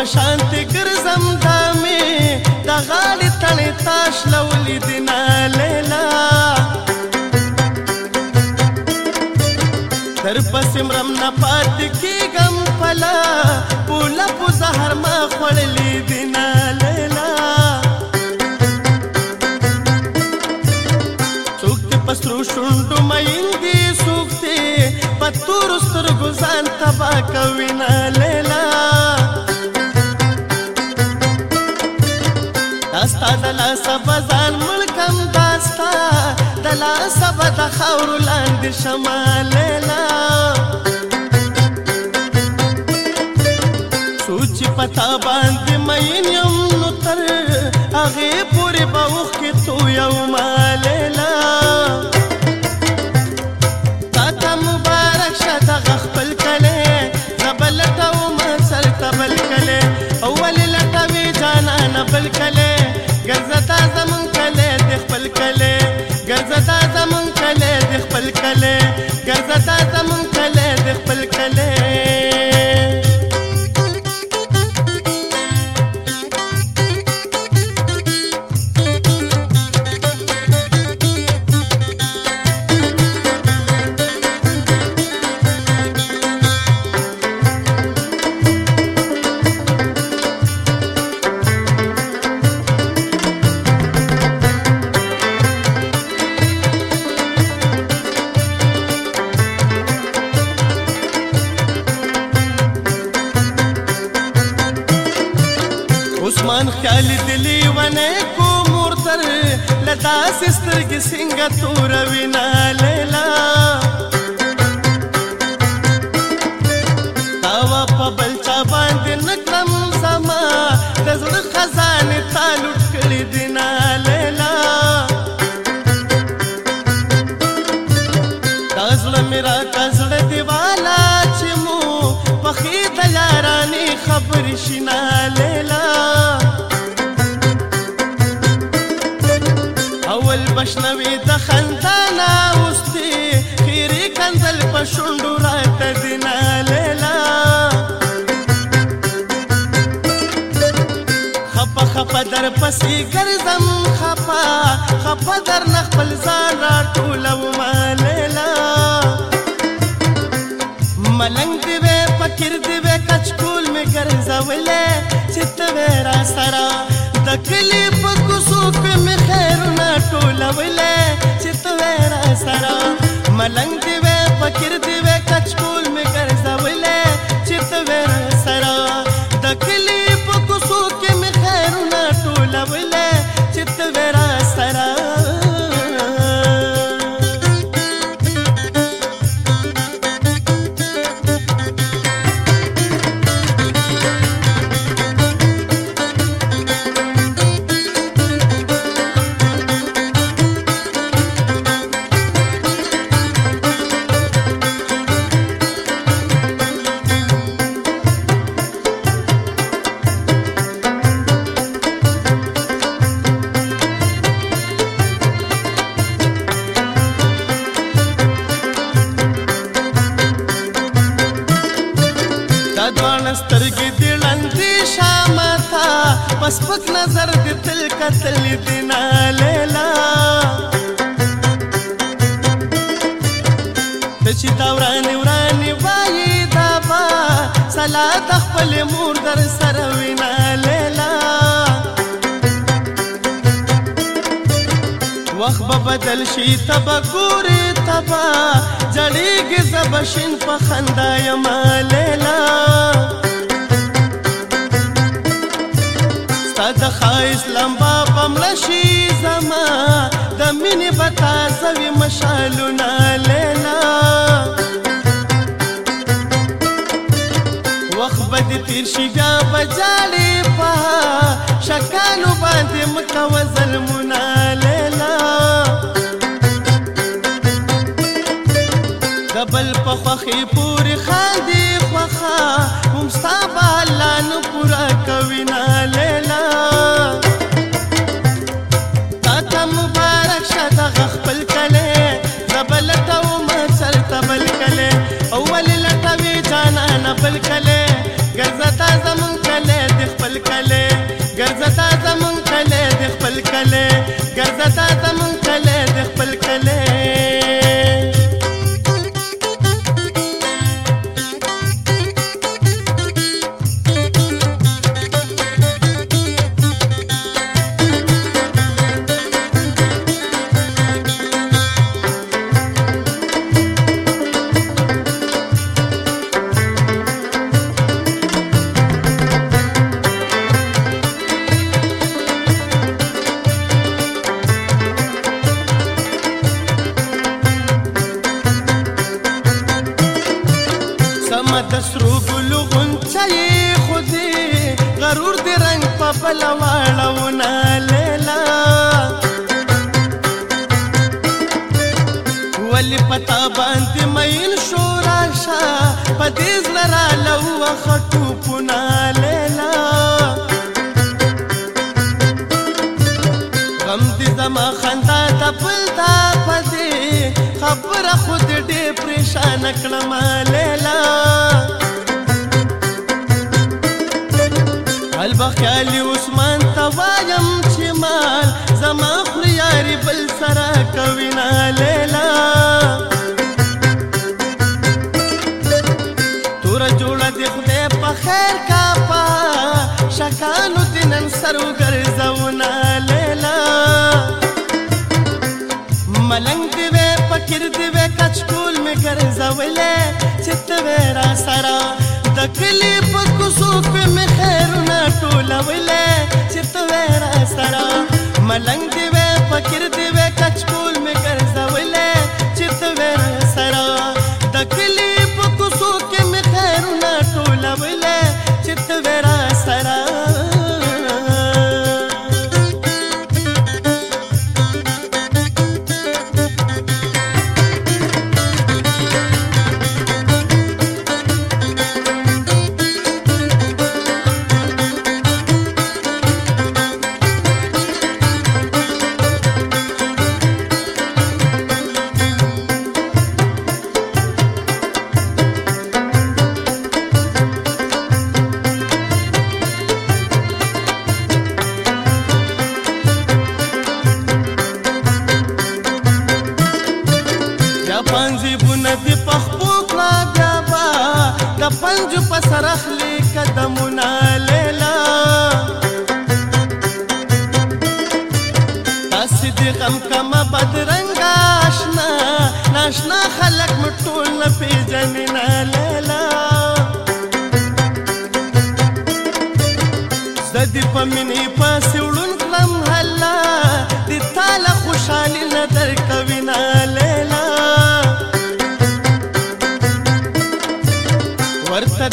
په شانت ګرځم دا مې د غالي تړې تاش لولې دنا لیلا در پسم رم نه پات کیګم پلا پولا په زهر ما خړلې دنا لیلا څوک پسرو شوند مې دې څوک ته پتور ستر ګزان تبا کوي نه لیلا لیلا سبا د خاور لاندې شمال لیلا سوچ پتا باندې مې نیم نو تر هغه پورې به وخت کې تو یو مال لیلا تا ته مبارک شه د خپل کله زبلټو ما سر تبل کله اول لټوي جانا نه بل کله من خیال دلی ونه کو مور تر لدا سستر کی سنگ تور وینا لیلا تاوا په بلچا باندې نکړم سما د زړه خزانه تالوټ کړی دینا لیلا تاسو لمرا کزړه دیوالا چې خوخي دلاراني خبر شنا ليلا اول بشنوي د خندانا وستي خيري کنزل په شوندو راته دنا ليلا خپا خپا در پسې ګرځم خپا خپا در نخپل ځان را ټولو ما ليلا ملنګ دی وې فقیر دی وې کچکول می ګرځولې چې ته را سره د کلی په کوڅو کې می خیر نه ټولولې چې ته را سره ملنګ دی وې فقیر سترګې دې لندې شامه تا پس پک نظر دې تل کتل دې نالیلا ته چې دا ورانې ورانې وایې دا با سلا د خپل مور در سره وینا لیلا وخت به بدل شي تبه ګورې تبا جړېږي زبشین په خندا یم لیلا ستاد خایس لمبا پملشي زما د مینې بتا زوی مشالونه لیلا وخت به تیر شي بیا بجالې په شکانو باندې مکو ظلمونه لیلا خپل په خوخي پورې خاندي خوخه هم ستا بالا نه پورا کوي نه لیلا تا ته مبارک شه دغه خپل کلی زه به لټوم چلته بل کلی او ولې لټوې جانانه بل کلی ګرځه تا زمونږ کلی د خپل کلی ګرځه تا زمونږ کلی د خپل کلی ګرځه تا زمونږ کلی د خپل کلی خپل واړونه لیلا ولی پتا باندې مېل شو راشه پدې زړه را لو خټو پنا لیلا غم دې زما خندا تپل تا پدې خبره خود دې پریشان کړم لیلا خیالي عثمان ته وایم چې مال زما خورې یاري بل سره کوي لیلا توره جوړه دې خدای په خیر کاپا شکانو دې نن سر وګرځونه لیلا ملنګ دې وې فکر دې وې کچکول مې ګرځولې چې ته را سره د کل اخلي قدمنا ليلا تاسې دې غم کمه بدرنګه اشنا ناشنا خلک مو ټول نه پېژني نه لیلا زه دې په مینې پسې وړو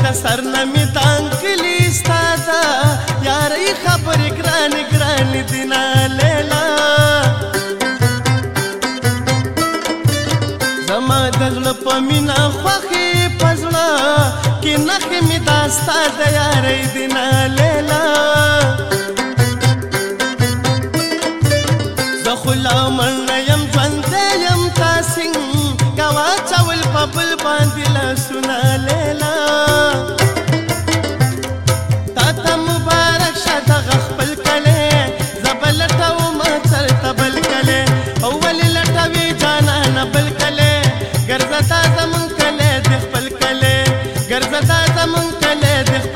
لکه سر نمی تانکلی ستادا یاری خبر گران گران دینا لیلا زما دغل په مینا خوخي پزړه کې نخ می داستا د یاری دینا لیلا زخلا من یم ژوند یم تاسین گوا چول په بل باندې لسنا لیلا كلابخ